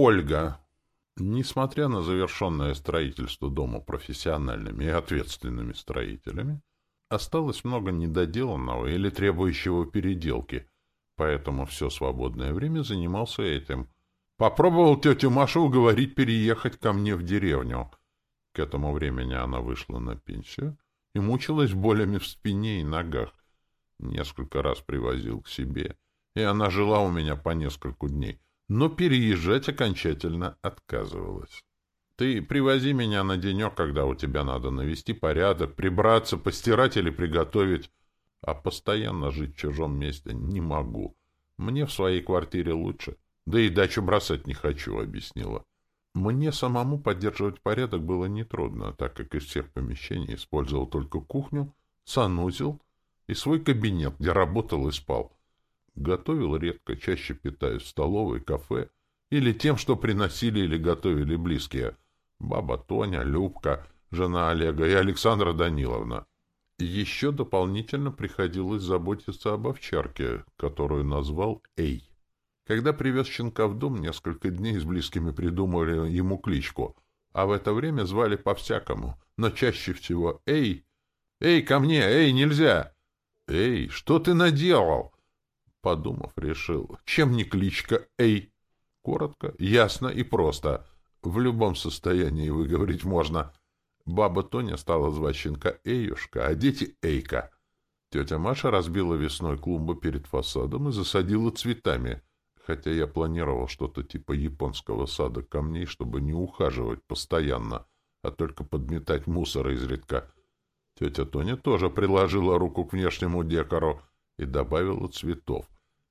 Ольга. Несмотря на завершенное строительство дома профессиональными и ответственными строителями, осталось много недоделанного или требующего переделки, поэтому все свободное время занимался этим. Попробовал тетю Машу уговорить переехать ко мне в деревню. К этому времени она вышла на пенсию и мучилась болями в спине и ногах. Несколько раз привозил к себе, и она жила у меня по нескольку дней, но переезжать окончательно отказывалась. Ты привози меня на денек, когда у тебя надо навести порядок, прибраться, постирать или приготовить, а постоянно жить в чужом месте не могу. Мне в своей квартире лучше, да и дачу бросать не хочу, — объяснила. Мне самому поддерживать порядок было нетрудно, так как из всех помещений использовал только кухню, санузел и свой кабинет, где работал и спал. Готовил редко, чаще питаюсь в столовой, кафе или тем, что приносили или готовили близкие. Баба Тоня, Любка, жена Олега и Александра Даниловна. Еще дополнительно приходилось заботиться об овчарке, которую назвал Эй. Когда привез щенка в дом, несколько дней с близкими придумали ему кличку, а в это время звали по-всякому, но чаще всего «Эй! Эй, ко мне! Эй, нельзя!» «Эй, что ты наделал?» Подумав, решил, чем не кличка «Эй»? Коротко, ясно и просто. В любом состоянии выговорить можно. Баба Тоня стала звать щенка Эюшка, а дети Эйка. Тетя Маша разбила весной клумбу перед фасадом и засадила цветами, хотя я планировал что-то типа японского сада камней, чтобы не ухаживать постоянно, а только подметать мусор изредка. Тетя Тоня тоже приложила руку к внешнему декору и добавила цветов.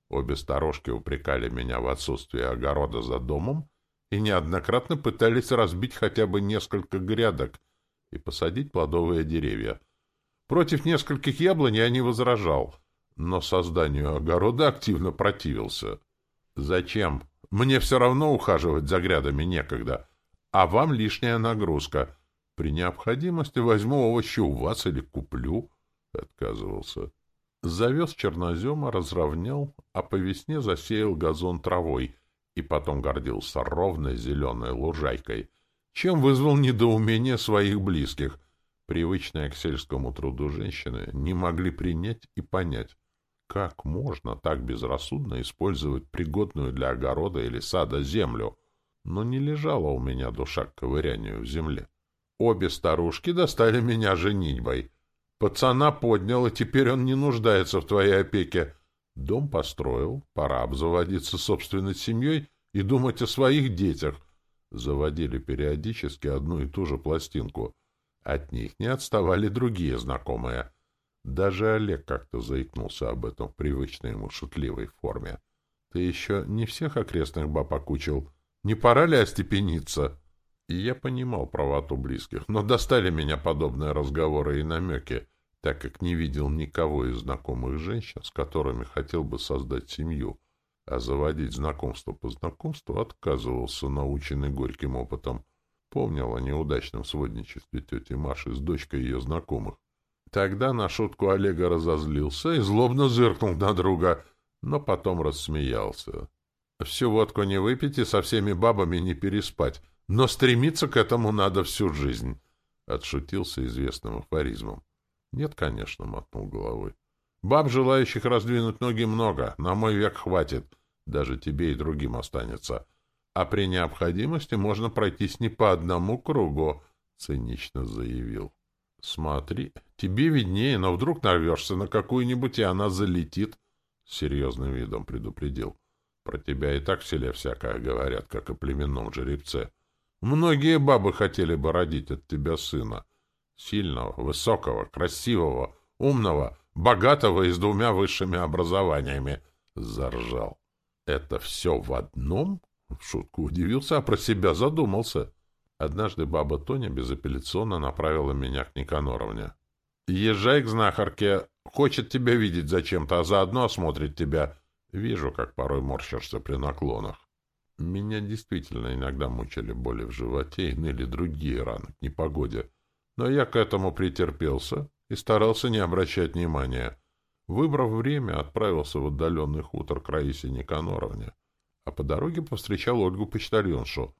Обе старушки упрекали меня в отсутствии огорода за домом и неоднократно пытались разбить хотя бы несколько грядок и посадить плодовые деревья. Против нескольких яблонь я не возражал, но созданию огорода активно противился. Зачем? Мне все равно ухаживать за грядами некогда, а вам лишняя нагрузка. При необходимости возьму овощи у вас или куплю. Отказывался. Завез чернозема, разровнял, а по весне засеял газон травой и потом гордился ровной зеленой лужайкой, чем вызвал недоумение своих близких. Привычные к сельскому труду женщины не могли принять и понять, как можно так безрассудно использовать пригодную для огорода или сада землю, но не лежала у меня душа к ковырянию в земле. Обе старушки достали меня женитьбой — Пацана поднял, и теперь он не нуждается в твоей опеке. Дом построил, пора обзаводиться собственной семьей и думать о своих детях. Заводили периодически одну и ту же пластинку. От них не отставали другие знакомые. Даже Олег как-то заикнулся об этом в привычной ему шутливой форме. — Ты еще не всех окрестных баб окучил? Не пора ли остепениться? Я понимал правоту близких, но достали меня подобные разговоры и намеки, так как не видел никого из знакомых женщин, с которыми хотел бы создать семью, а заводить знакомство по знакомству отказывался, наученный горьким опытом. Помнил о неудачном сводничестве тети Маши с дочкой ее знакомых. Тогда на шутку Олега разозлился и злобно зыркнул на друга, но потом рассмеялся. Всю водку не выпить и со всеми бабами не переспать. Но стремиться к этому надо всю жизнь, — отшутился известным афоризмом. — Нет, конечно, — мотнул головой. — Баб, желающих раздвинуть ноги, много, на мой век хватит, даже тебе и другим останется. А при необходимости можно пройтись не по одному кругу, — цинично заявил. — Смотри, тебе виднее, но вдруг нарвешься на какую-нибудь, и она залетит, — серьезным видом предупредил. — Про тебя и так в селе всякое говорят, как о племенном жеребце. — Многие бабы хотели бы родить от тебя сына. Сильного, высокого, красивого, умного, богатого и с двумя высшими образованиями. Заржал. Это все в одном? В шутку удивился, а про себя задумался. Однажды баба Тоня безапелляционно направила меня к Никаноровне. «Езжай к знахарке. Хочет тебя видеть зачем-то, а заодно осмотрит тебя. Вижу, как порой морщишься при наклонах». Меня действительно иногда мучили боли в животе и ныли другие раны к непогоде, но я к этому претерпелся и старался не обращать внимания. Выбрав время, отправился в отдаленный хутор к Раисе Никаноровне. а по дороге повстречал Ольгу-почтальоншу.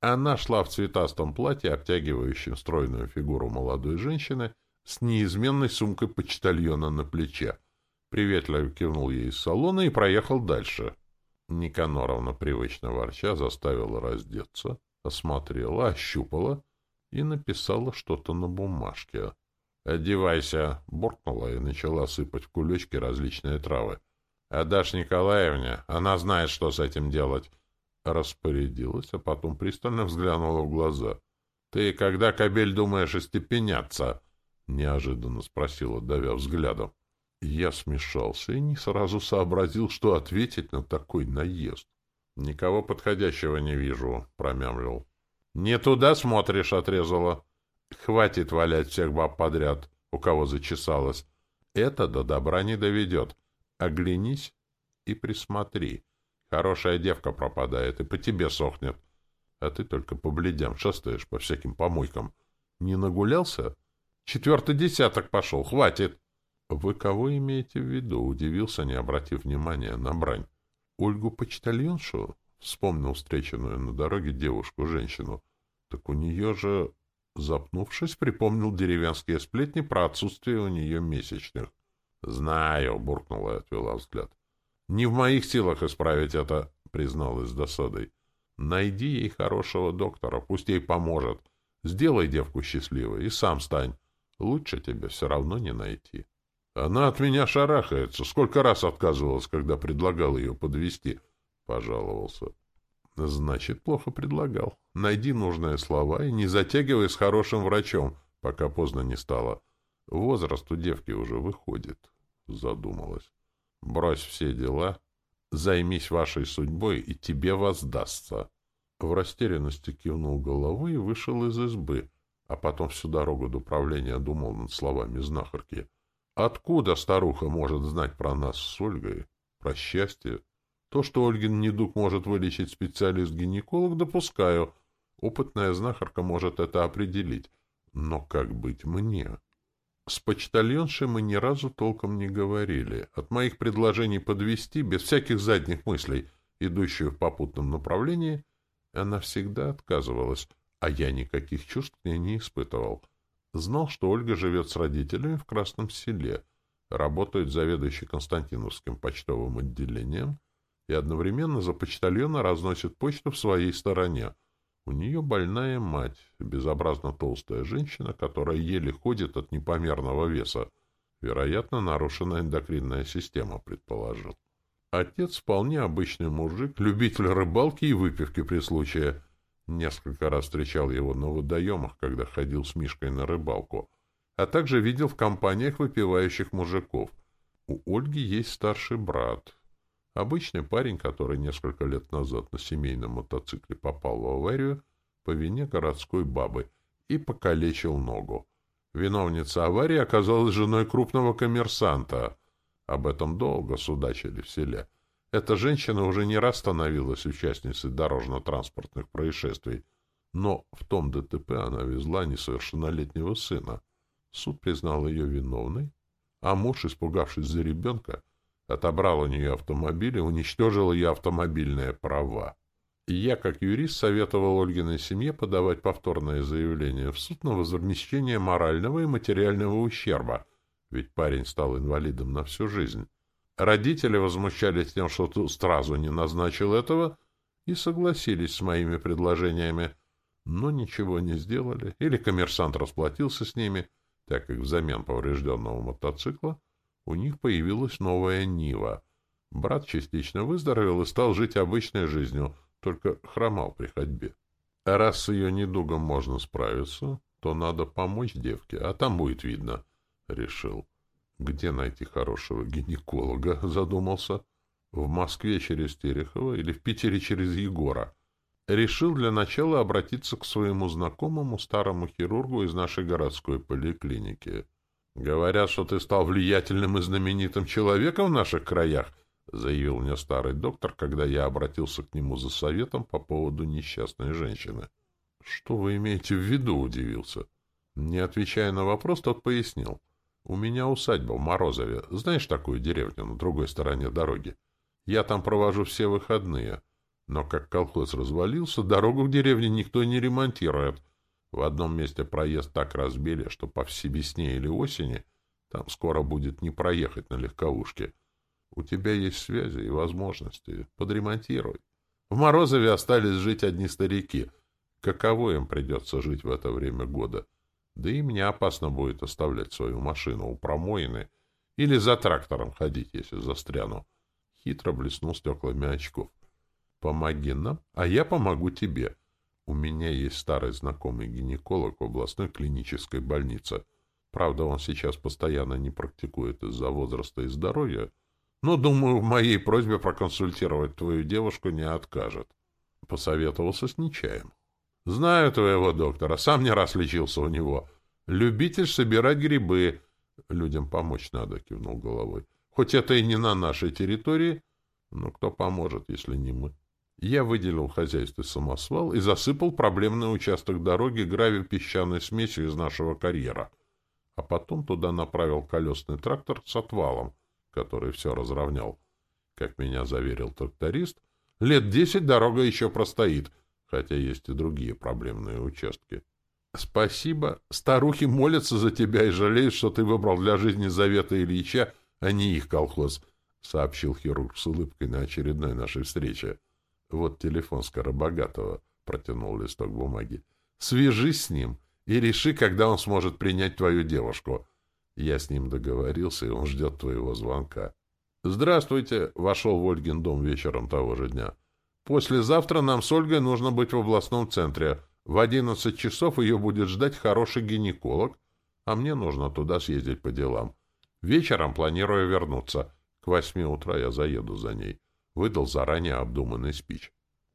Она шла в цветастом платье, обтягивающем стройную фигуру молодой женщины, с неизменной сумкой почтальона на плече. Приветливо кивнул ей из салона и проехал дальше. Никаноровна, привычно ворча, заставила раздеться, осмотрела, ощупала и написала что-то на бумажке. «Одевайся!» — буркнула и начала сыпать в кулечки различные травы. «Отдашь Николаевне, она знает, что с этим делать!» Распорядилась, а потом пристально взглянула в глаза. «Ты когда, кобель, думаешь остепеняться?» — неожиданно спросила, давя взглядом. Я смешался и не сразу сообразил, что ответить на такой наезд. «Никого подходящего не вижу», — промямлил. «Не туда смотришь», — отрезала. «Хватит валять всех баб подряд, у кого зачесалось. Это до добра не доведет. Оглянись и присмотри. Хорошая девка пропадает и по тебе сохнет. А ты только по бледям шастаешь по всяким помойкам. Не нагулялся? Четвертый десяток пошел, хватит!» «Вы кого имеете в виду?» — удивился, не обратив внимания на брань. «Ольгу почтальоншу?» — вспомнил встреченную на дороге девушку-женщину. «Так у нее же...» Запнувшись, припомнил деревенские сплетни про отсутствие у нее месячных. «Знаю», — буркнула и отвела взгляд. «Не в моих силах исправить это», — призналась с досадой. «Найди ей хорошего доктора, пусть ей поможет. Сделай девку счастливой и сам стань. Лучше тебе все равно не найти». Она от меня шарахается. Сколько раз отказывалась, когда предлагал ее подвести, пожаловался. Значит, плохо предлагал. Найди нужные слова и не затягивай с хорошим врачом, пока поздно не стало. Возраст у девки уже выходит, задумалась. Брось все дела, займись вашей судьбой, и тебе воздастся. В растерянности кивнул головой и вышел из избы, а потом всю дорогу до правления думал над словами знахарки — Откуда старуха может знать про нас с Ольгой, про счастье? То, что Ольгин недуг может вылечить специалист-гинеколог, допускаю. Опытная знахарка может это определить. Но как быть мне? С почтальоншей мы ни разу толком не говорили. От моих предложений подвести, без всяких задних мыслей, идущую в попутном направлении, она всегда отказывалась, а я никаких чувств к ней не испытывал. Знал, что Ольга живет с родителями в Красном селе, работает заведующей Константиновским почтовым отделением и одновременно за почтальона разносит почту в своей стороне. У нее больная мать, безобразно толстая женщина, которая еле ходит от непомерного веса. Вероятно, нарушена эндокринная система, предположил. Отец вполне обычный мужик, любитель рыбалки и выпивки при случае. Несколько раз встречал его на водоемах, когда ходил с Мишкой на рыбалку, а также видел в компаниях выпивающих мужиков. У Ольги есть старший брат. Обычный парень, который несколько лет назад на семейном мотоцикле попал в аварию по вине городской бабы и покалечил ногу. Виновница аварии оказалась женой крупного коммерсанта. Об этом долго судачили в селе. Эта женщина уже не раз становилась участницей дорожно-транспортных происшествий, но в том ДТП она везла несовершеннолетнего сына. Суд признал ее виновной, а муж, испугавшись за ребенка, отобрал у нее автомобиль и уничтожил ее автомобильные права. И я, как юрист, советовал Ольгиной семье подавать повторное заявление в суд на возмещение морального и материального ущерба, ведь парень стал инвалидом на всю жизнь. Родители возмущались тем, что сразу не назначил этого, и согласились с моими предложениями, но ничего не сделали, или коммерсант расплатился с ними, так как взамен поврежденного мотоцикла у них появилась новая Нива. Брат частично выздоровел и стал жить обычной жизнью, только хромал при ходьбе. А раз с ее недугом можно справиться, то надо помочь девке, а там будет видно, — решил. Где найти хорошего гинеколога, задумался. В Москве через Терехова или в Питере через Егора. Решил для начала обратиться к своему знакомому старому хирургу из нашей городской поликлиники. «Говорят, что ты стал влиятельным и знаменитым человеком в наших краях», заявил мне старый доктор, когда я обратился к нему за советом по поводу несчастной женщины. «Что вы имеете в виду?» — удивился. Не отвечая на вопрос, тот пояснил. У меня усадьба в Морозове. Знаешь такую деревню на другой стороне дороги? Я там провожу все выходные. Но как колхоз развалился, дорогу в деревне никто не ремонтирует. В одном месте проезд так разбили, что по всей весне или осени там скоро будет не проехать на легковушке. У тебя есть связи и возможности. Подремонтируй. В Морозове остались жить одни старики. Каково им придется жить в это время года? Да и мне опасно будет оставлять свою машину у промоины или за трактором ходить, если застряну. Хитро блеснул стеклами очков. Помоги нам, а я помогу тебе. У меня есть старый знакомый гинеколог в областной клинической больнице. Правда, он сейчас постоянно не практикует из-за возраста и здоровья, но, думаю, в моей просьбе проконсультировать твою девушку не откажет. Посоветовался с Нечаем. Знаю твоего доктора, сам не раз лечился у него. Любитель собирать грибы. Людям помочь надо, кивнул головой. Хоть это и не на нашей территории, но кто поможет, если не мы? Я выделил хозяйстве самосвал и засыпал проблемный участок дороги гравий-песчаной смесью из нашего карьера. А потом туда направил колесный трактор с отвалом, который все разровнял. Как меня заверил тракторист, лет десять дорога еще простоит, хотя есть и другие проблемные участки. Спасибо. Старухи молятся за тебя и жалеют, что ты выбрал для жизни Завета Ильича, а не их колхоз, — сообщил хирург с улыбкой на очередной нашей встрече. Вот телефон Скоробогатого, — протянул листок бумаги. Свяжись с ним и реши, когда он сможет принять твою девушку. Я с ним договорился, и он ждет твоего звонка. «Здравствуйте!» — вошел в Ольгин дом вечером того же дня. «Послезавтра нам с Ольгой нужно быть в областном центре. В одиннадцать часов ее будет ждать хороший гинеколог, а мне нужно туда съездить по делам. Вечером планирую вернуться. К восьми утра я заеду за ней. Выдал заранее обдуманный спич.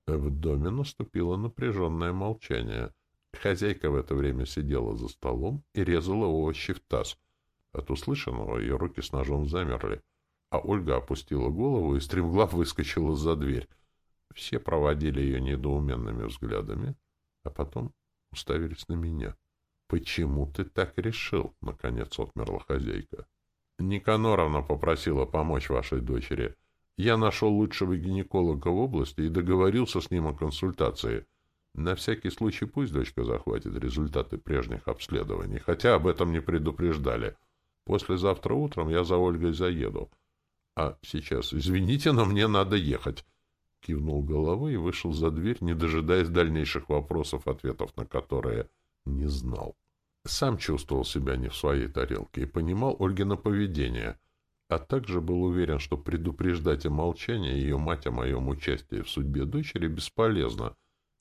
В доме наступило напряженное молчание. Хозяйка в это время сидела за столом и резала овощи в таз. От услышанного ее руки с ножом замерли, а Ольга опустила голову и стремглав выскочила за дверь. Все проводили ее недоуменными взглядами, а потом уставились на меня. — Почему ты так решил? — наконец отмерла хозяйка. — Никаноровна попросила помочь вашей дочери. Я нашел лучшего гинеколога в области и договорился с ним о консультации. На всякий случай пусть дочка захватит результаты прежних обследований, хотя об этом не предупреждали. Послезавтра утром я за Ольгой заеду. А сейчас, извините, но мне надо ехать. Кивнул головой и вышел за дверь, не дожидаясь дальнейших вопросов, ответов на которые не знал. Сам чувствовал себя не в своей тарелке и понимал Ольгино поведение, а также был уверен, что предупреждать о молчании ее мать о моем участии в судьбе дочери бесполезно,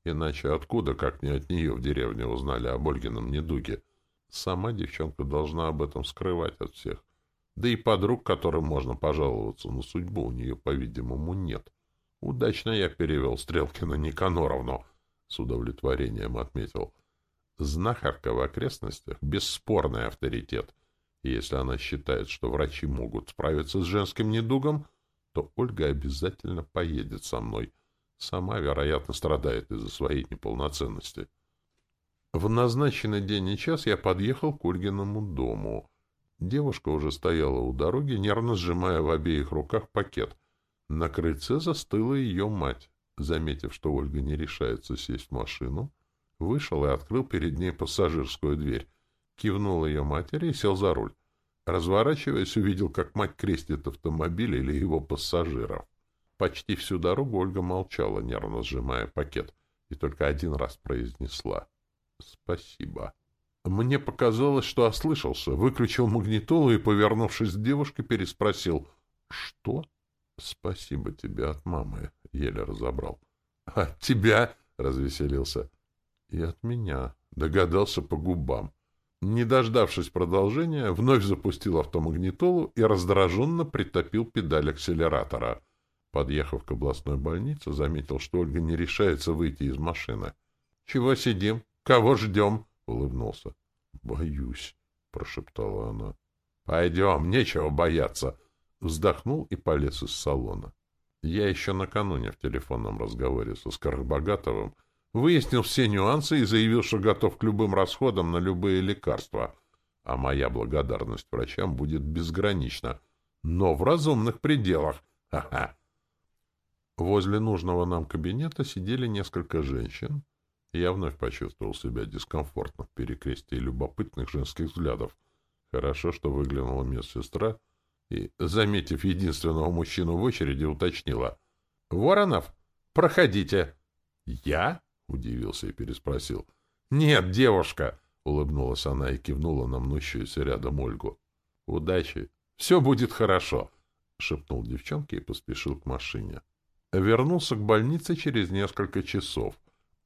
иначе откуда, как не от нее, в деревне узнали об Ольгином недуге — Сама девчонка должна об этом скрывать от всех. Да и подруг, которым можно пожаловаться на судьбу, у нее, по-видимому, нет. Удачно я перевел стрелки на Никаноровну, с удовлетворением отметил. Знахарка в окрестностях — бесспорный авторитет. Если она считает, что врачи могут справиться с женским недугом, то Ольга обязательно поедет со мной. Сама, вероятно, страдает из-за своей неполноценности. В назначенный день и час я подъехал к Ольгиному дому. Девушка уже стояла у дороги, нервно сжимая в обеих руках пакет. На крыльце застыла ее мать. Заметив, что Ольга не решается сесть в машину, вышел и открыл перед ней пассажирскую дверь. Кивнул ее матери и сел за руль. Разворачиваясь, увидел, как мать крестит автомобиль или его пассажиров. Почти всю дорогу Ольга молчала, нервно сжимая пакет, и только один раз произнесла — Спасибо. Мне показалось, что ослышался. Выключил магнитолу и, повернувшись к девушке, переспросил. Что? Спасибо тебе от мамы. Еле разобрал. От тебя? Развеселился. И от меня. Догадался по губам. Не дождавшись продолжения, вновь запустил автомагнитолу и раздраженно притопил педаль акселератора. Подъехав к областной больнице, заметил, что Ольга не решается выйти из машины. — Чего сидим? Кого ждем? — улыбнулся. — Боюсь, — прошептала она. — Пойдем, нечего бояться. Вздохнул и полез из салона. Я еще накануне в телефонном разговоре со Скоробогатовым выяснил все нюансы и заявил, что готов к любым расходам на любые лекарства. А моя благодарность врачам будет безгранична. Но в разумных пределах. Ха-ха. Возле нужного нам кабинета сидели несколько женщин, я вновь почувствовал себя дискомфортно в перекрестии любопытных женских взглядов. Хорошо, что выглянула медсестра и, заметив единственного мужчину в очереди, уточнила. — Воронов, проходите. — Я? — удивился и переспросил. — Нет, девушка! — улыбнулась она и кивнула на мнущуюся рядом Ольгу. — Удачи! Все будет хорошо! — шепнул девчонке и поспешил к машине. Вернулся к больнице через несколько часов.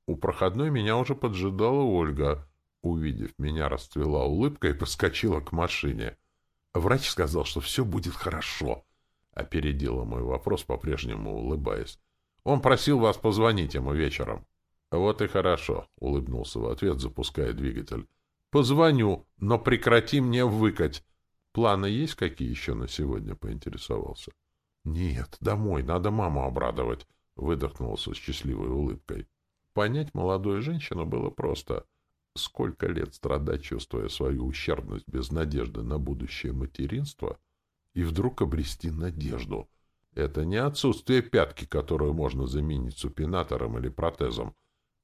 У проходной меня уже поджидала Ольга. Увидев меня, расцвела улыбка и поскочила к машине. Врач сказал, что все будет хорошо. Опередила мой вопрос, по-прежнему улыбаясь. Он просил вас позвонить ему вечером. Вот и хорошо, улыбнулся в ответ, запуская двигатель. Позвоню, но прекрати мне выкать. Планы есть какие еще на сегодня, поинтересовался. Нет, домой, надо маму обрадовать, выдохнулся с счастливой улыбкой. Понять молодую женщину было просто — Сколько лет страдать, чувствуя свою ущербность без надежды на будущее материнство, и вдруг обрести надежду. Это не отсутствие пятки, которую можно заменить супинатором или протезом,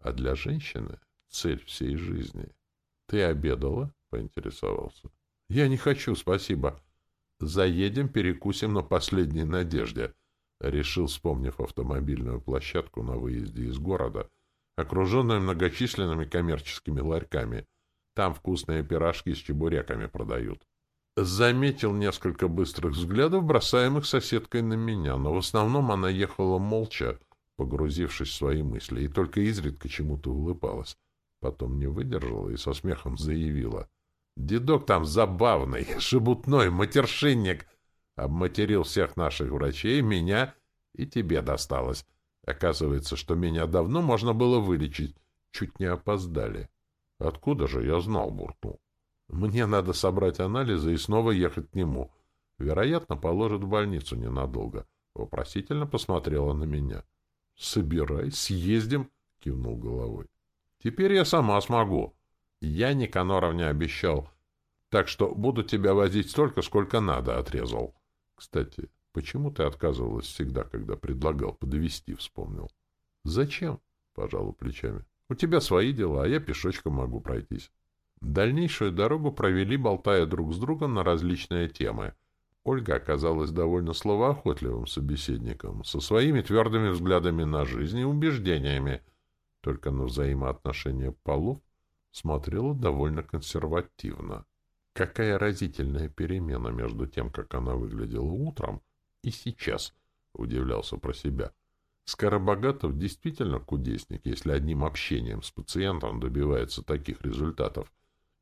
а для женщины цель всей жизни. — Ты обедала? — поинтересовался. — Я не хочу, спасибо. — Заедем, перекусим на последней надежде, — решил, вспомнив автомобильную площадку на выезде из города — окруженная многочисленными коммерческими ларьками. Там вкусные пирожки с чебуреками продают. Заметил несколько быстрых взглядов, бросаемых соседкой на меня, но в основном она ехала молча, погрузившись в свои мысли, и только изредка чему-то улыбалась. Потом не выдержала и со смехом заявила. «Дедок там забавный, шебутной, матершинник! Обматерил всех наших врачей, меня и тебе досталось. Оказывается, что меня давно можно было вылечить. Чуть не опоздали. Откуда же я знал, буркнул. Мне надо собрать анализы и снова ехать к нему. Вероятно, положат в больницу ненадолго. Вопросительно посмотрела на меня. — Собирай, съездим, — кивнул головой. — Теперь я сама смогу. Я Никаноровне обещал. Так что буду тебя возить столько, сколько надо, — отрезал. Кстати, Почему ты отказывалась всегда, когда предлагал подвести, вспомнил? Зачем? Пожалуй плечами. У тебя свои дела, а я пешочком могу пройтись. Дальнейшую дорогу провели, болтая друг с другом на различные темы. Ольга оказалась довольно словоохотливым собеседником, со своими твердыми взглядами на жизнь и убеждениями. Только на взаимоотношения полов смотрела довольно консервативно. Какая разительная перемена между тем, как она выглядела утром, и сейчас, — удивлялся про себя. Скоробогатов действительно кудесник, если одним общением с пациентом добивается таких результатов.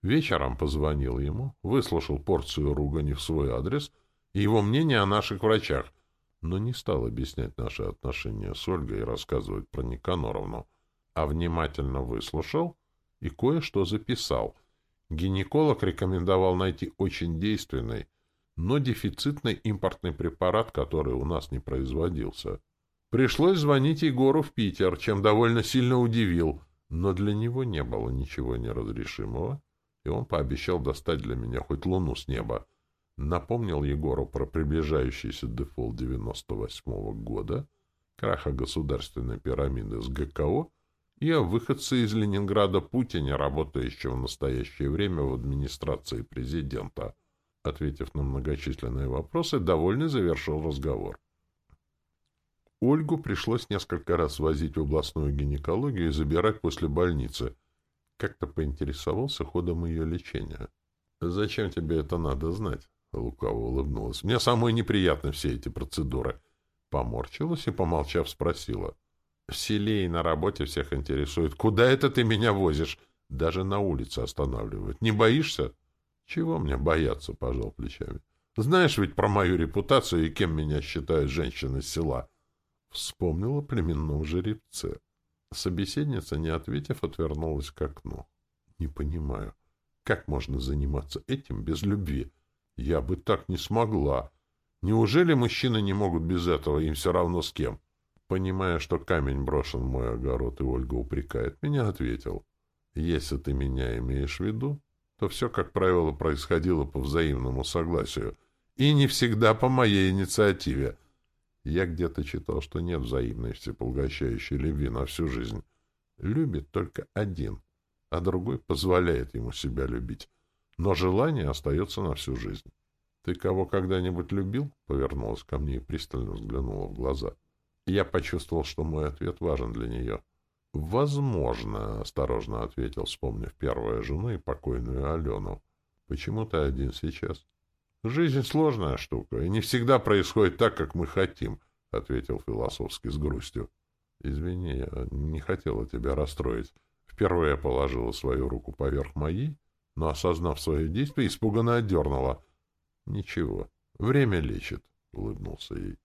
Вечером позвонил ему, выслушал порцию ругани в свой адрес и его мнение о наших врачах, но не стал объяснять наши отношения с Ольгой и рассказывать про Никаноровну, а внимательно выслушал и кое-что записал. Гинеколог рекомендовал найти очень действенный, но дефицитный импортный препарат, который у нас не производился. Пришлось звонить Егору в Питер, чем довольно сильно удивил, но для него не было ничего неразрешимого, и он пообещал достать для меня хоть луну с неба. Напомнил Егору про приближающийся дефолт 98-го года, краха государственной пирамиды с ГКО и о выходце из Ленинграда Путине, работающего в настоящее время в администрации президента — Ответив на многочисленные вопросы, довольный завершил разговор. Ольгу пришлось несколько раз возить в областную гинекологию и забирать после больницы. Как-то поинтересовался ходом ее лечения. «Зачем тебе это надо знать?» — лукаво улыбнулась. «Мне самой неприятны все эти процедуры». Поморщилась и, помолчав, спросила. «В селе и на работе всех интересует. Куда это ты меня возишь? Даже на улице останавливают. Не боишься?» Чего мне бояться, пожал плечами. Знаешь ведь про мою репутацию и кем меня считают женщины села. Вспомнила племенном жеребце. Собеседница, не ответив, отвернулась к окну. Не понимаю, как можно заниматься этим без любви? Я бы так не смогла. Неужели мужчины не могут без этого, им все равно с кем? Понимая, что камень брошен в мой огород, и Ольга упрекает меня, ответил. Если ты меня имеешь в виду, то все, как правило, происходило по взаимному согласию и не всегда по моей инициативе. Я где-то читал, что нет взаимной всепоглощающей любви на всю жизнь. Любит только один, а другой позволяет ему себя любить. Но желание остается на всю жизнь. «Ты кого когда-нибудь любил?» — повернулась ко мне и пристально взглянула в глаза. Я почувствовал, что мой ответ важен для нее. «Возможно», — осторожно ответил, вспомнив первую жену и покойную Алену. «Почему ты один сейчас?» «Жизнь сложная штука, и не всегда происходит так, как мы хотим», — ответил философски с грустью. «Извини, я не хотела тебя расстроить. Впервые положила свою руку поверх моей, но, осознав свое действие, испуганно отдернула. — Ничего, время лечит, — улыбнулся ей.